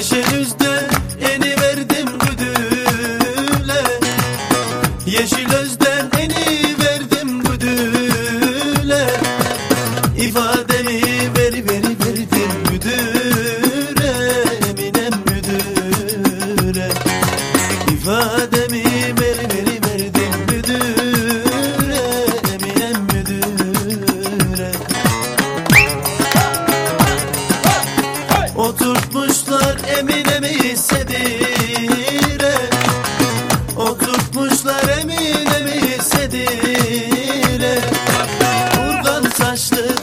Keşenüzde eni verdim güdüle Yeşil özden eni verdim güdüle İfademi Oturtmuşlar Eminem'i sedire. Oturtmuşlar Eminem'i sedire. Urgan saçlı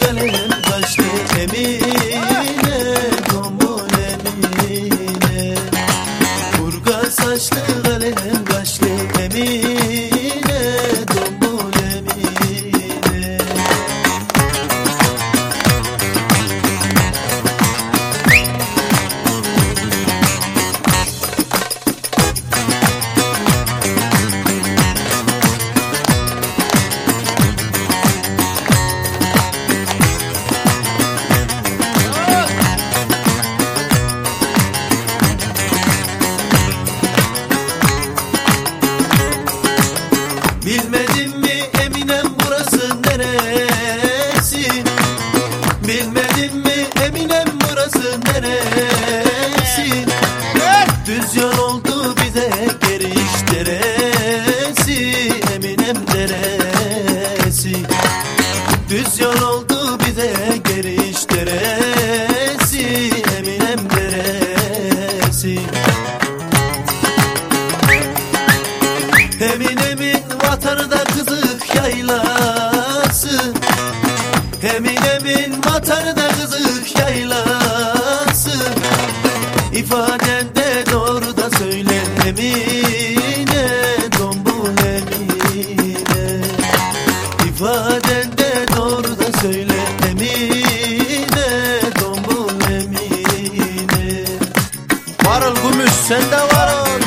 तेरे Emine Dombul Emine. Varıl gümüş sende varıl.